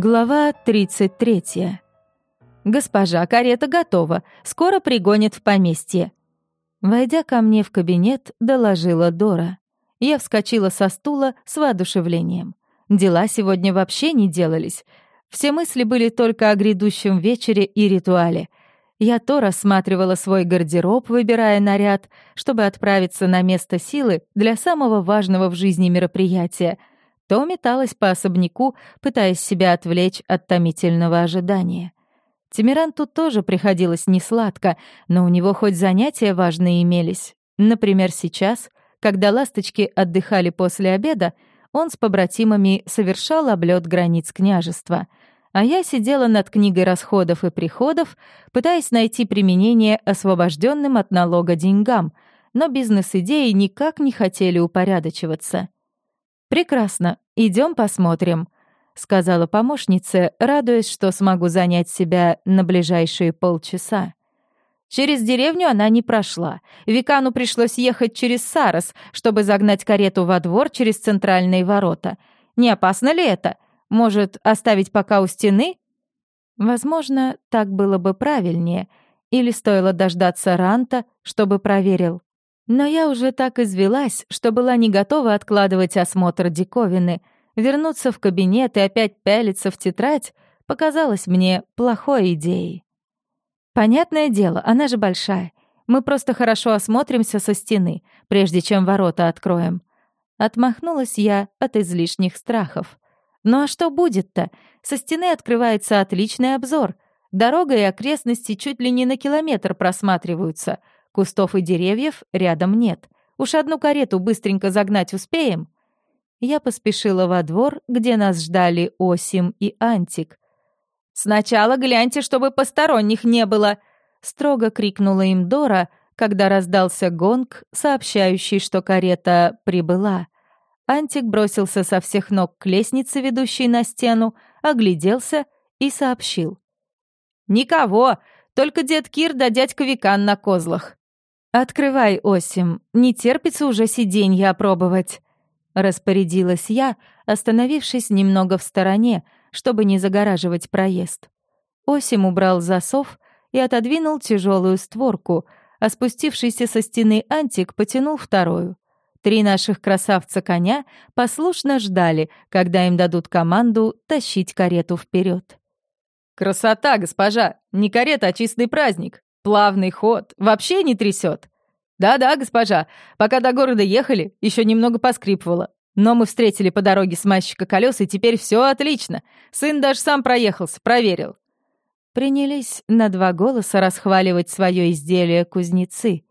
Глава 33. «Госпожа, карета готова. Скоро пригонит в поместье». Войдя ко мне в кабинет, доложила Дора. Я вскочила со стула с воодушевлением. Дела сегодня вообще не делались. Все мысли были только о грядущем вечере и ритуале. Я то рассматривала свой гардероб, выбирая наряд, чтобы отправиться на место силы для самого важного в жизни мероприятия — то металась по особняку, пытаясь себя отвлечь от томительного ожидания. Тимиранту тоже приходилось несладко, но у него хоть занятия важные имелись. Например, сейчас, когда ласточки отдыхали после обеда, он с побратимами совершал облет границ княжества, а я сидела над книгой расходов и приходов, пытаясь найти применение освобожденным от налога деньгам, но бизнес-идеи никак не хотели упорядочиваться. «Прекрасно, идем посмотрим», — сказала помощница, радуясь, что смогу занять себя на ближайшие полчаса. Через деревню она не прошла. Викану пришлось ехать через Сарос, чтобы загнать карету во двор через центральные ворота. Не опасно ли это? Может, оставить пока у стены? Возможно, так было бы правильнее. Или стоило дождаться Ранта, чтобы проверил. Но я уже так извелась, что была не готова откладывать осмотр диковины. Вернуться в кабинет и опять пялиться в тетрадь показалось мне плохой идеей. Понятное дело, она же большая. Мы просто хорошо осмотримся со стены, прежде чем ворота откроем. Отмахнулась я от излишних страхов. Ну а что будет-то? Со стены открывается отличный обзор. Дорога и окрестности чуть ли не на километр просматриваются — Кустов и деревьев рядом нет. Уж одну карету быстренько загнать успеем. Я поспешила во двор, где нас ждали Осим и Антик. «Сначала гляньте, чтобы посторонних не было!» — строго крикнула им Дора, когда раздался гонг, сообщающий, что карета прибыла. Антик бросился со всех ног к лестнице, ведущей на стену, огляделся и сообщил. «Никого, только дед Кир да дядька Викан на козлах». «Открывай, Осим, не терпится уже сиденье опробовать», — распорядилась я, остановившись немного в стороне, чтобы не загораживать проезд. Осим убрал засов и отодвинул тяжелую створку, а спустившийся со стены Антик потянул вторую. Три наших красавца-коня послушно ждали, когда им дадут команду тащить карету вперед. «Красота, госпожа! Не карета, а чистый праздник!» Плавный ход, вообще не трясет. Да-да, госпожа, пока до города ехали, еще немного поскрипывало. Но мы встретили по дороге смазчика колес, и теперь все отлично. Сын даже сам проехался, проверил. Принялись на два голоса расхваливать свое изделие кузнецы.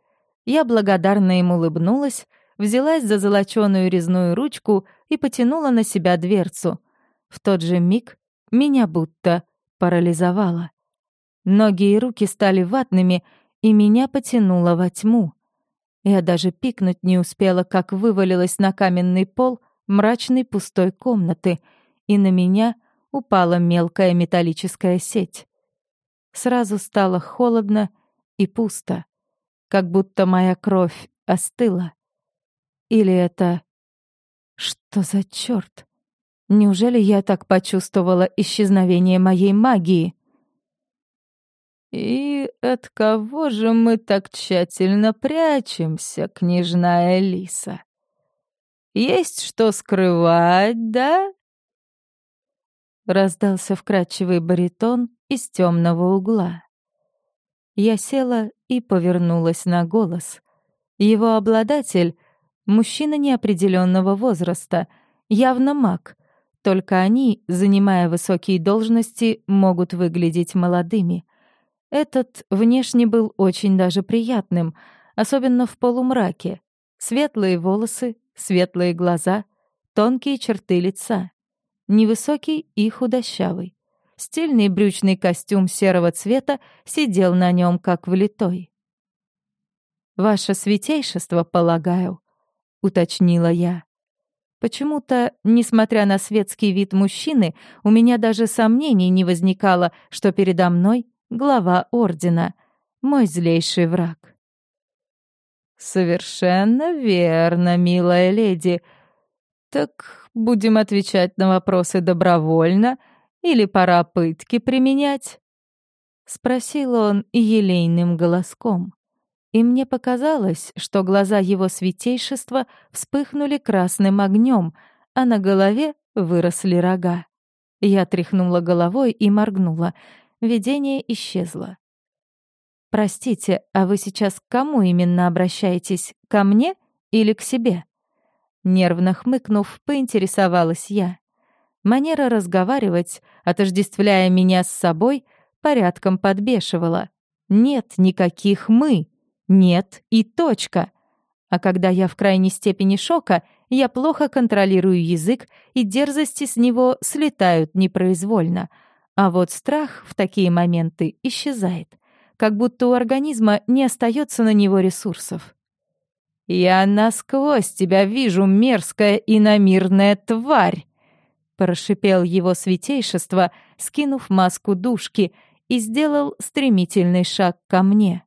Я благодарно им улыбнулась, взялась за золоченую резную ручку и потянула на себя дверцу. В тот же миг меня будто парализовало. Ноги и руки стали ватными, и меня потянуло во тьму. Я даже пикнуть не успела, как вывалилась на каменный пол мрачной пустой комнаты, и на меня упала мелкая металлическая сеть. Сразу стало холодно и пусто, как будто моя кровь остыла. Или это... Что за чёрт? Неужели я так почувствовала исчезновение моей магии? «И от кого же мы так тщательно прячемся, княжна Элиса? Есть что скрывать, да?» Раздался вкрадчивый баритон из темного угла. Я села и повернулась на голос. Его обладатель — мужчина неопределенного возраста, явно маг, только они, занимая высокие должности, могут выглядеть молодыми — этот внешне был очень даже приятным, особенно в полумраке. Светлые волосы, светлые глаза, тонкие черты лица. Невысокий и худощавый. Стильный брючный костюм серого цвета сидел на нем как влитой. «Ваше святейшество, полагаю», — уточнила я. Почему-то, несмотря на светский вид мужчины, у меня даже сомнений не возникало, что передо мной глава Ордена, мой злейший враг. «Совершенно верно, милая леди. Так будем отвечать на вопросы добровольно Или пора пытки применять?» Спросил он елейным голоском. И мне показалось, что глаза его святейшества вспыхнули красным огнем, а на голове выросли рога. Я тряхнула головой и моргнула. Видение исчезло. «Простите, а вы сейчас к кому именно обращаетесь? Ко мне или к себе?» Нервно хмыкнув, поинтересовалась я. Манера разговаривать, отождествляя меня с собой, порядком подбешивала. Нет никаких «мы», нет и точка. А когда я в крайней степени шока, я плохо контролирую язык, и дерзости с него слетают непроизвольно. А вот страх в такие моменты исчезает, как будто у организма не остается на него ресурсов. «Я насквозь тебя вижу, мерзкая иномирная тварь!» Прошипел его святейшество, скинув маску душки, и сделал стремительный шаг ко мне.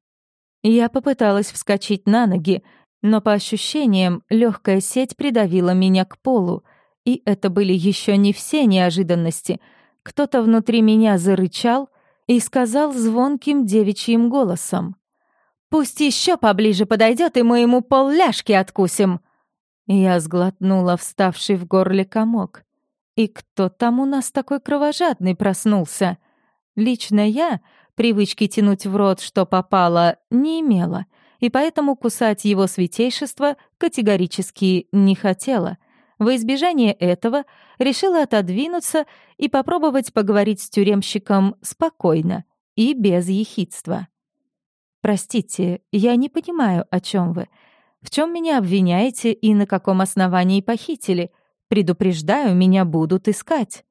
Я попыталась вскочить на ноги, но по ощущениям легкая сеть придавила меня к полу, и это были еще не все неожиданности. Кто-то внутри меня зарычал и сказал звонким девичьим голосом. «Пусть еще поближе подойдет, и мы ему полляшки откусим!» Я сглотнула вставший в горле комок. И кто там у нас такой кровожадный проснулся? Лично я привычки тянуть в рот, что попало, не имела, и поэтому кусать его святейшество категорически не хотела. Во избежание этого решила отодвинуться и попробовать поговорить с тюремщиком спокойно и без ехидства. «Простите, я не понимаю, о чем вы. В чем меня обвиняете и на каком основании похитили? Предупреждаю, меня будут искать».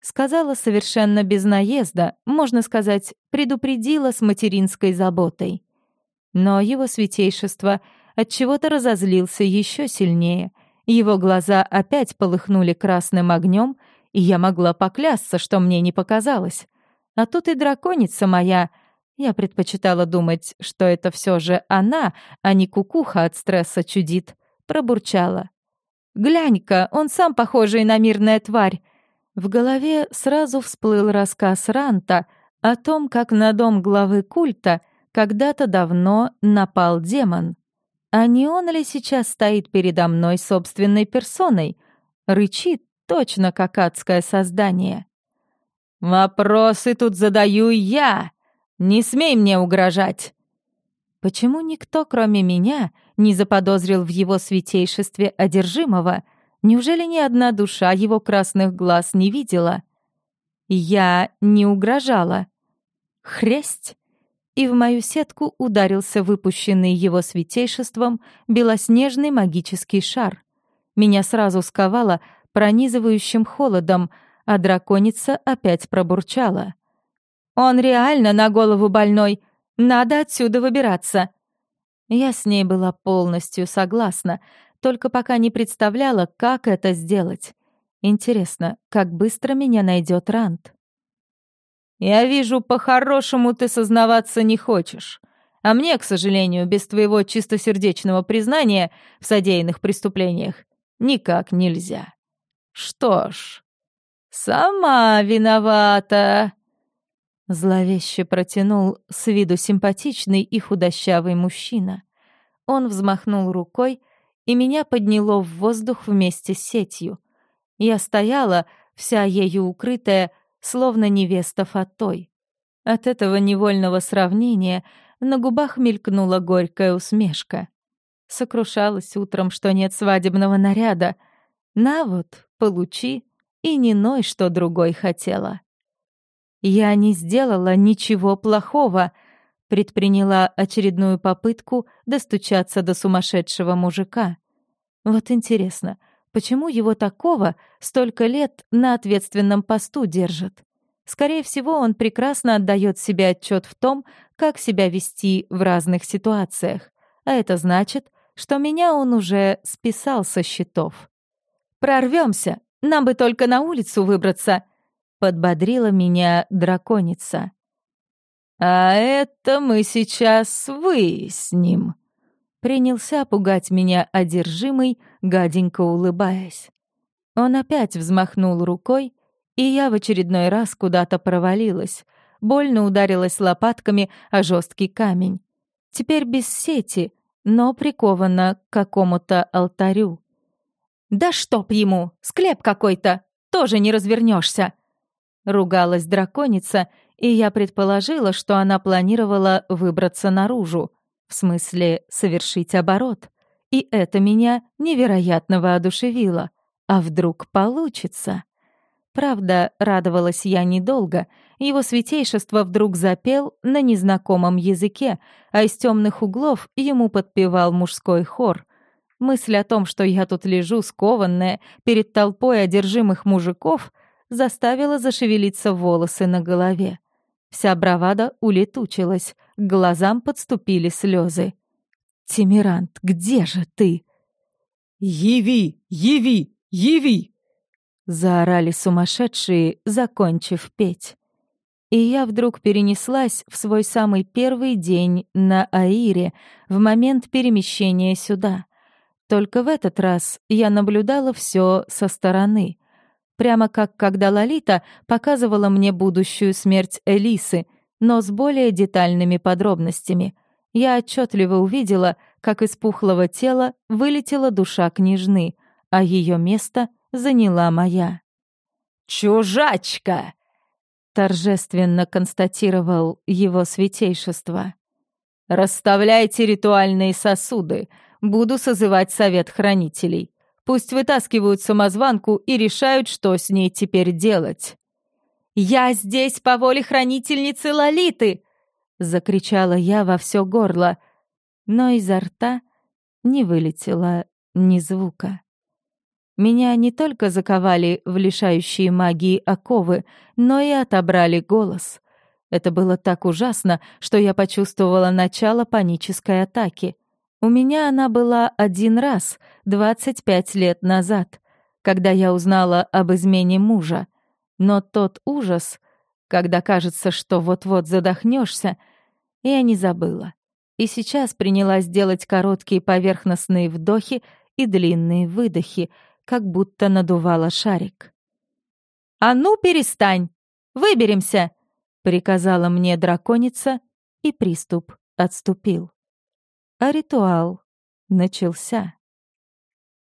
Сказала совершенно без наезда, можно сказать, предупредила с материнской заботой. Но его святейшество от чего то разозлился еще сильнее. Его глаза опять полыхнули красным огнем, и я могла поклясться, что мне не показалось. А тут и драконица моя. Я предпочитала думать, что это все же она, а не кукуха от стресса чудит. Пробурчала. «Глянь-ка, он сам похожий на мирная тварь!» В голове сразу всплыл рассказ Ранта о том, как на дом главы культа когда-то давно напал демон. А не он ли сейчас стоит передо мной собственной персоной? Рычит точно как адское создание. «Вопросы тут задаю я! Не смей мне угрожать!» Почему никто, кроме меня, не заподозрил в его святейшестве одержимого? Неужели ни одна душа его красных глаз не видела? Я не угрожала. Хресть! И в мою сетку ударился выпущенный его святейшеством белоснежный магический шар. Меня сразу сковало пронизывающим холодом, а драконица опять пробурчала. «Он реально на голову больной!» Надо отсюда выбираться. Я с ней была полностью согласна, только пока не представляла, как это сделать. Интересно, как быстро меня найдет Рант? «Я вижу, по-хорошему ты сознаваться не хочешь. А мне, к сожалению, без твоего чистосердечного признания в содеянных преступлениях никак нельзя. Что ж, сама виновата». Зловеще протянул с виду симпатичный и худощавый мужчина. Он взмахнул рукой, и меня подняло в воздух вместе с сетью. Я стояла, вся ею укрытая, словно невеста Фатой. От этого невольного сравнения на губах мелькнула горькая усмешка. Сокрушалась утром, что нет свадебного наряда. На вот, получи, и не ной, что другой хотела. «Я не сделала ничего плохого», предприняла очередную попытку достучаться до сумасшедшего мужика. Вот интересно, почему его такого столько лет на ответственном посту держат? Скорее всего, он прекрасно отдает себе отчет в том, как себя вести в разных ситуациях. А это значит, что меня он уже списал со счетов. Прорвемся, нам бы только на улицу выбраться», подбодрила меня драконица. «А это мы сейчас выясним», — принялся пугать меня одержимый, гаденько улыбаясь. Он опять взмахнул рукой, и я в очередной раз куда-то провалилась. Больно ударилась лопатками о жесткий камень. Теперь без сети, но прикована к какому-то алтарю. «Да чтоб ему! Склеп какой-то! Тоже не развернешься!» Ругалась драконица, и я предположила, что она планировала выбраться наружу, в смысле совершить оборот. И это меня невероятно воодушевило. А вдруг получится? Правда, радовалась я недолго. Его святейшество вдруг запел на незнакомом языке, а из темных углов ему подпевал мужской хор. Мысль о том, что я тут лежу скованная перед толпой одержимых мужиков, заставила зашевелиться волосы на голове. Вся бравада улетучилась, к глазам подступили слезы. «Тимирант, где же ты?» «Яви! Яви! Яви!» Заорали сумасшедшие, закончив петь. И я вдруг перенеслась в свой самый первый день на Аире, в момент перемещения сюда. Только в этот раз я наблюдала все со стороны. Прямо как когда Лолита показывала мне будущую смерть Элисы, но с более детальными подробностями. Я отчетливо увидела, как из пухлого тела вылетела душа княжны, а ее место — заняла моя. «Чужачка!» — торжественно констатировал его святейшество. «Расставляйте ритуальные сосуды. Буду созывать совет хранителей. Пусть вытаскивают самозванку и решают, что с ней теперь делать». «Я здесь по воле хранительницы Лолиты!» — закричала я во все горло, но изо рта не вылетело ни звука. Меня не только заковали в лишающие магии оковы, но и отобрали голос. Это было так ужасно, что я почувствовала начало панической атаки. У меня она была один раз, 25 лет назад, когда я узнала об измене мужа. Но тот ужас, когда кажется, что вот-вот задохнешься, я не забыла. И сейчас принялась делать короткие поверхностные вдохи и длинные выдохи — как будто надувала шарик. «А ну, перестань! Выберемся!» — приказала мне драконица, и приступ отступил. А ритуал начался.